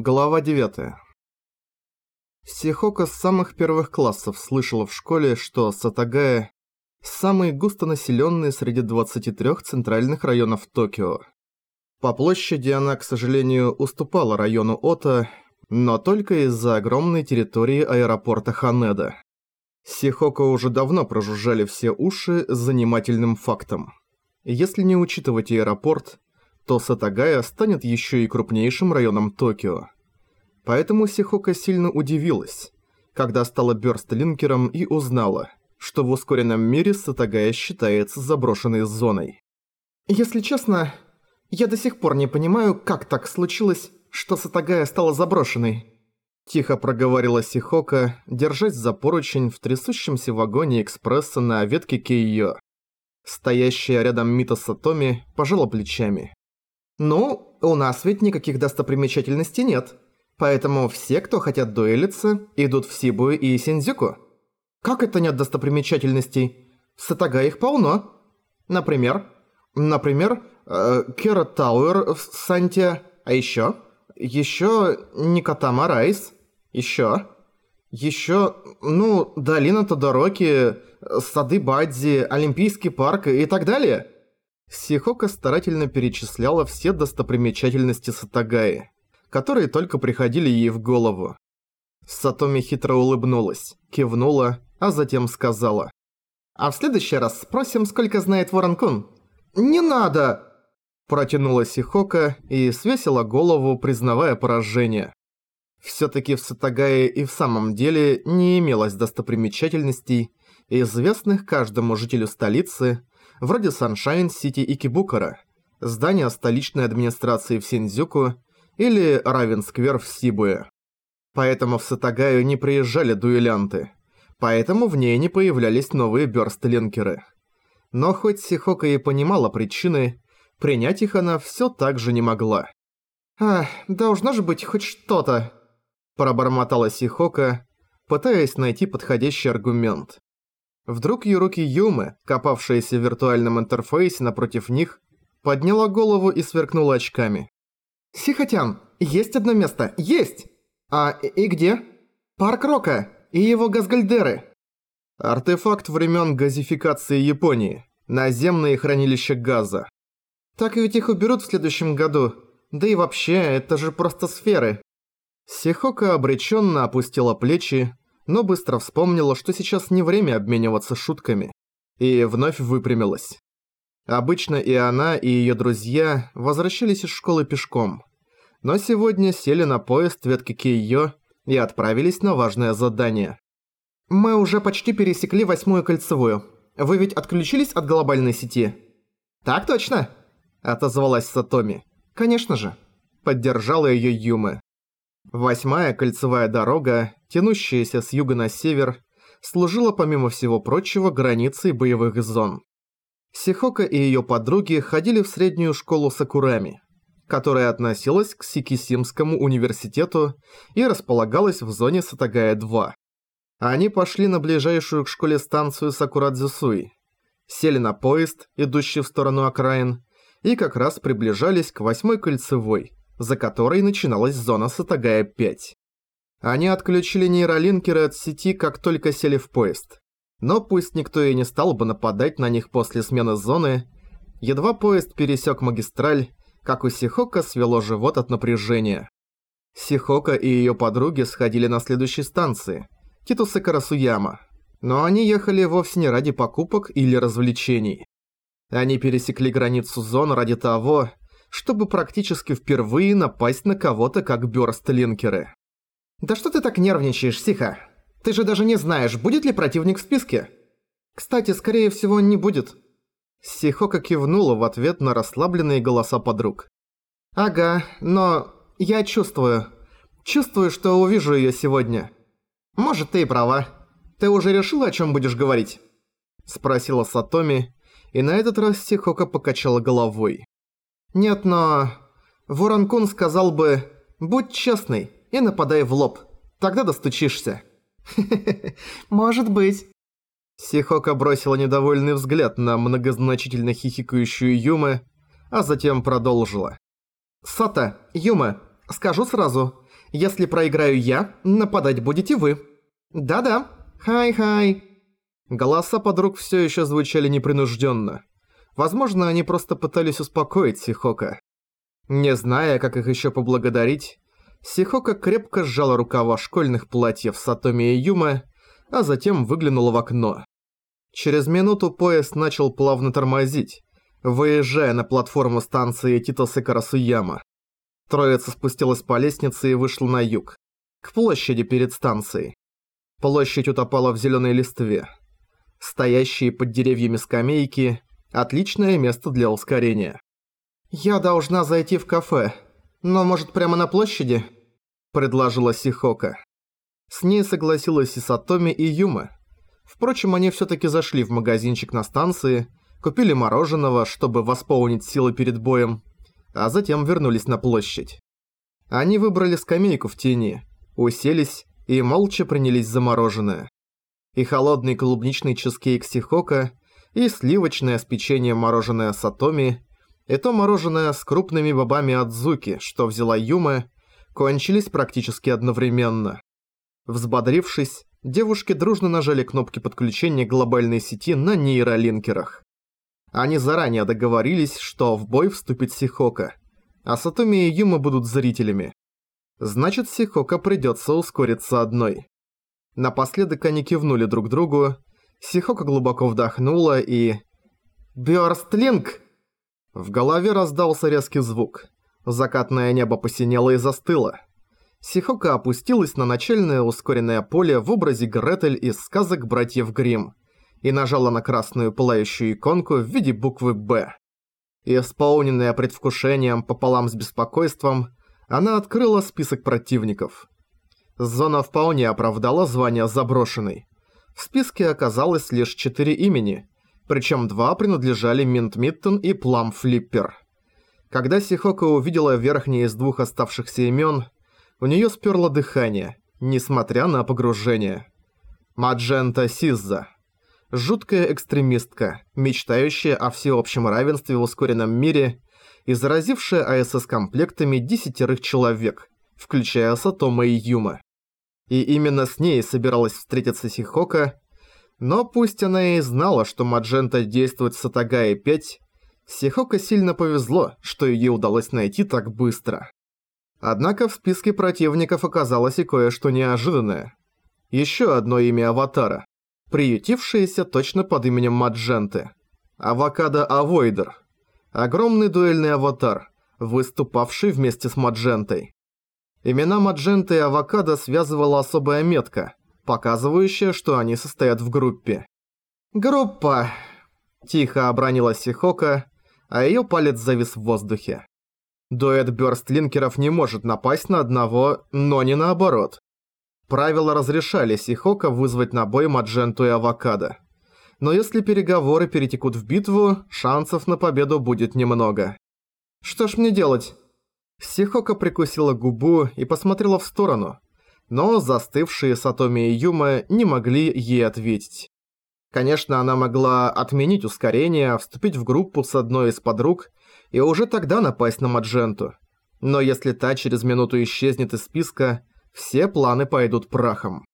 Глава 9. Сихока с самых первых классов слышала в школе, что Сатагая – самый густонаселенный среди 23 центральных районов Токио. По площади она, к сожалению, уступала району Ота, но только из-за огромной территории аэропорта Ханеда. Сихока уже давно прожужжали все уши занимательным фактом. Если не учитывать аэропорт, то Сатагая станет еще и крупнейшим районом Токио. Поэтому Сихока сильно удивилась, когда стала бёрстлинкером и узнала, что в ускоренном мире Сатагая считается заброшенной зоной. Если честно, я до сих пор не понимаю, как так случилось, что Сатагая стала заброшенной. Тихо проговорила Сихока, держась за поручень в трясущемся вагоне экспресса на ветке Кейо. Стоящая рядом Мита Сатоми пожала плечами. «Ну, у нас ведь никаких достопримечательностей нет. Поэтому все, кто хотят дуэлиться, идут в Сибую и Синдзюку. Как это нет достопримечательностей? В Сатага их полно. Например, например, э, Кера Тауэр в Санте, а ещё, ещё Никотама Райс, ещё, ещё, ну, Долина Тодороки, Сады Бадзи, Олимпийский парк и так далее». Сихока старательно перечисляла все достопримечательности Сатагаи, которые только приходили ей в голову. Сатоми хитро улыбнулась, кивнула, а затем сказала. «А в следующий раз спросим, сколько знает Ворон-кун». «Не надо!» Протянула Сихока и свесила голову, признавая поражение. Всё-таки в Сэтагае и в самом деле не имелось достопримечательностей, известных каждому жителю столицы, вроде Саншайн-Сити в Икебукуро, здания столичной администрации в Синдзюку или Равенсквер в Сибуе. Поэтому в Сэтагаю не приезжали дуэлянты, поэтому в ней не появлялись новые бёрстлинкеры. Но хоть Сихоко и понимала причины, принять их она всё так же не могла. «Ах, должно же быть хоть что-то», – пробормотала Сихока, пытаясь найти подходящий аргумент. Вдруг Юруки Юмы, копавшаяся в виртуальном интерфейсе напротив них, подняла голову и сверкнула очками. «Сихотян, есть одно место, есть! А и где? Парк Рока и его газгальдеры!» Артефакт времен газификации Японии. Наземные хранилища газа. Так ведь их уберут в следующем году. Да и вообще, это же просто сферы. Сихока обреченно опустила плечи, но быстро вспомнила, что сейчас не время обмениваться шутками, и вновь выпрямилась. Обычно и она, и её друзья возвращались из школы пешком, но сегодня сели на поезд ветки Кейо и отправились на важное задание. «Мы уже почти пересекли восьмую кольцевую. Вы ведь отключились от глобальной сети?» «Так точно!» – отозвалась Сатоми. «Конечно же!» – поддержала её Юмы. Восьмая кольцевая дорога, тянущаяся с юга на север, служила помимо всего прочего границей боевых зон. Сихока и её подруги ходили в среднюю школу Сакурами, которая относилась к Сикисимскому университету и располагалась в зоне Сатагая-2. Они пошли на ближайшую к школе станцию Сакурадзюсуи, сели на поезд, идущий в сторону окраин, и как раз приближались к восьмой кольцевой – за которой начиналась зона Сатагая-5. Они отключили нейролинкеры от сети, как только сели в поезд. Но пусть никто и не стал бы нападать на них после смены зоны, едва поезд пересек магистраль, как у Сихока свело живот от напряжения. Сихока и ее подруги сходили на следующей станции, Титуса Карасуяма, но они ехали вовсе не ради покупок или развлечений. Они пересекли границу зон ради того, чтобы практически впервые напасть на кого-то как бёрстлинкеры. «Да что ты так нервничаешь, Сиха? Ты же даже не знаешь, будет ли противник в списке?» «Кстати, скорее всего, не будет». Сихока кивнула в ответ на расслабленные голоса подруг. «Ага, но я чувствую. Чувствую, что увижу её сегодня. Может, ты и права. Ты уже решила, о чём будешь говорить?» Спросила Сатоми, и на этот раз Сихока покачала головой. Нет, но... Воронкун сказал бы «Будь честный и нападай в лоб, тогда достучишься». Может быть. Сихока бросила недовольный взгляд на многозначительно хихикающую Юмы, а затем продолжила. «Сата, Юма, скажу сразу, Если проиграю я, нападать будете вы. Да-да. Хай-хай. Голоса подруг все еще звучали непринужденно. Возможно, они просто пытались успокоить Сихока. Не зная, как их еще поблагодарить, Сихока крепко сжала рукава школьных платьев Сатоми и Юма, а затем выглянула в окно. Через минуту поезд начал плавно тормозить, выезжая на платформу станции Титосы Карасуяма. Троица спустилась по лестнице и вышла на юг, к площади перед станцией. Площадь утопала в зеленой листве. Стоящие под деревьями скамейки – отличное место для ускорения. «Я должна зайти в кафе, но может прямо на площади?» – предложила Сихока. С ней согласилась и Сатоми, и Юма. Впрочем, они всё-таки зашли в магазинчик на станции, купили мороженого, чтобы восполнить силы перед боем, а затем вернулись на площадь. Они выбрали скамейку в тени, уселись и молча принялись за мороженое. И холодный клубничный чизкейк Сихока, и сливочное с печеньем мороженое Сатоми, и то мороженое с крупными бобами Адзуки, что взяла Юма, кончились практически одновременно. Взбодрившись, девушки дружно нажали кнопки подключения глобальной сети на нейролинкерах. Они заранее договорились, что в бой вступит Сихока, а Сатоми и Юма будут зрителями. Значит, Сихока придется ускориться одной. Напоследок они кивнули друг другу, Сихока глубоко вдохнула и... «Бёрстлинг!» В голове раздался резкий звук. Закатное небо посинело и застыло. Сихока опустилась на начальное ускоренное поле в образе Гретель из сказок братьев Гримм и нажала на красную пылающую иконку в виде буквы «Б». Исполненная предвкушением пополам с беспокойством, она открыла список противников. Зона вполне оправдала звание заброшенной. В списке оказалось лишь четыре имени, причем два принадлежали Минт Миттон и Плам Флиппер. Когда Сихока увидела верхнее из двух оставшихся имен, у нее сперло дыхание, несмотря на погружение. Маджента Сизза жуткая экстремистка, мечтающая о всеобщем равенстве в ускоренном мире и заразившая АСС-комплектами десятерых человек, включая Сатома и Юма. И именно с ней собиралась встретиться Сихока, но пусть она и знала, что Маджента действует в Сатагае 5, Сихока сильно повезло, что ей удалось найти так быстро. Однако в списке противников оказалось и кое-что неожиданное. Еще одно имя Аватара приютившаяся точно под именем Мадженты. Авокадо Авойдер. Огромный дуэльный аватар, выступавший вместе с Маджентой. Имена Мадженты и Авокадо связывала особая метка, показывающая, что они состоят в группе. «Группа!» – тихо обронила Сихока, а её палец завис в воздухе. Дуэт бёрстлинкеров не может напасть на одного, но не наоборот. Правила разрешали Сихока вызвать на бой Мадженту и Авокадо. Но если переговоры перетекут в битву, шансов на победу будет немного. Что ж мне делать? Сихока прикусила губу и посмотрела в сторону, но застывшие Сатоми и Юма не могли ей ответить. Конечно, она могла отменить ускорение, вступить в группу с одной из подруг и уже тогда напасть на Мадженту. Но если та через минуту исчезнет из списка, все планы пойдут прахом.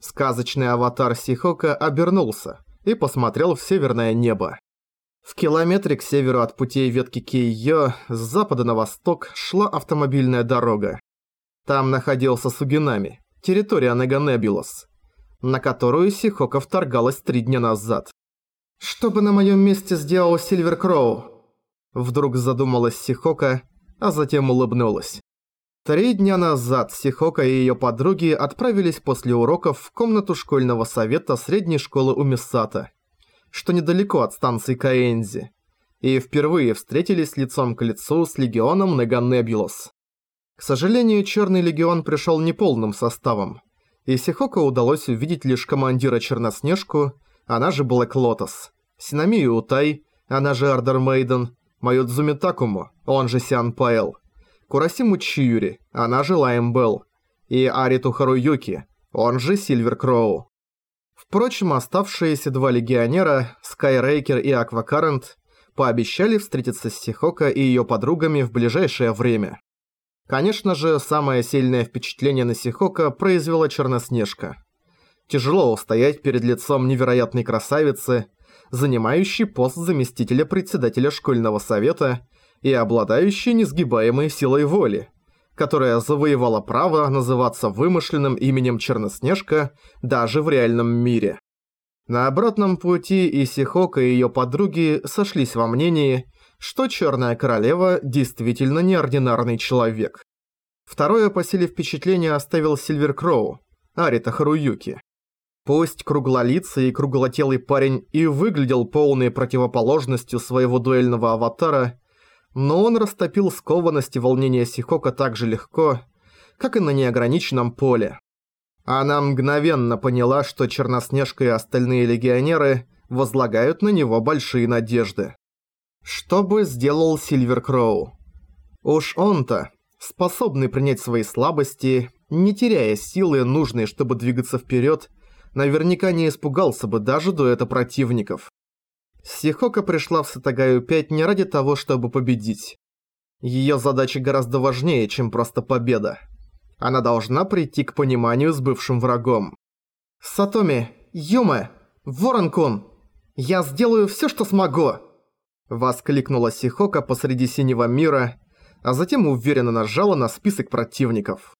Сказочный аватар Сихока обернулся и посмотрел в северное небо. В километре к северу от путей ветки Кейо с запада на восток шла автомобильная дорога. Там находился Сугинами, территория Неганебулос, на которую Сихока вторгалась три дня назад. «Что бы на моем месте сделал Сильвер Кроу?» Вдруг задумалась Сихока, а затем улыбнулась. Три дня назад Сихока и ее подруги отправились после уроков в комнату школьного совета средней школы Умисата, что недалеко от станции Каэнзи, и впервые встретились лицом к лицу с легионом Неганебулос. К сожалению, Черный легион пришел неполным составом, и Сихоко удалось увидеть лишь командира Черноснежку, она же Блэк Лотос, Синомию Утай, она же Ардер Мейден, Маюдзуми Такому, он же Сиан Пайл, Курасиму Чиюри, она же Лайм Белл, и Ариту Харуюки, он же Сильвер Кроу. Впрочем, оставшиеся два легионера, Скайрейкер и Аквакарент, пообещали встретиться с Сихока и ее подругами в ближайшее время. Конечно же, самое сильное впечатление на Сихока произвела Черноснежка. Тяжело устоять перед лицом невероятной красавицы, занимающей пост заместителя председателя школьного совета и обладающей несгибаемой силой воли, которая завоевала право называться вымышленным именем Черноснежка даже в реальном мире. На обратном пути и Сихока и ее подруги сошлись во мнении, что Черная Королева действительно неординарный человек. Второе по силе впечатление оставил Сильвер Кроу, Арита Харуюки. Пусть круглолицый и круглотелый парень и выглядел полной противоположностью своего дуэльного аватара, но он растопил скованность и волнение Сихока так же легко, как и на неограниченном поле. Она мгновенно поняла, что Черноснежка и остальные легионеры возлагают на него большие надежды. Что бы сделал Сильвер Кроу? Уж он-то, способный принять свои слабости, не теряя силы, нужной, чтобы двигаться вперед, наверняка не испугался бы даже дуэта противников. Сихока пришла в Сатагаю 5 не ради того, чтобы победить. Её задача гораздо важнее, чем просто победа. Она должна прийти к пониманию с бывшим врагом. «Сатоми, Юме, Ворон-кун, я сделаю всё, что смогу!» Воскликнула Сихока посреди синего мира, а затем уверенно нажала на список противников.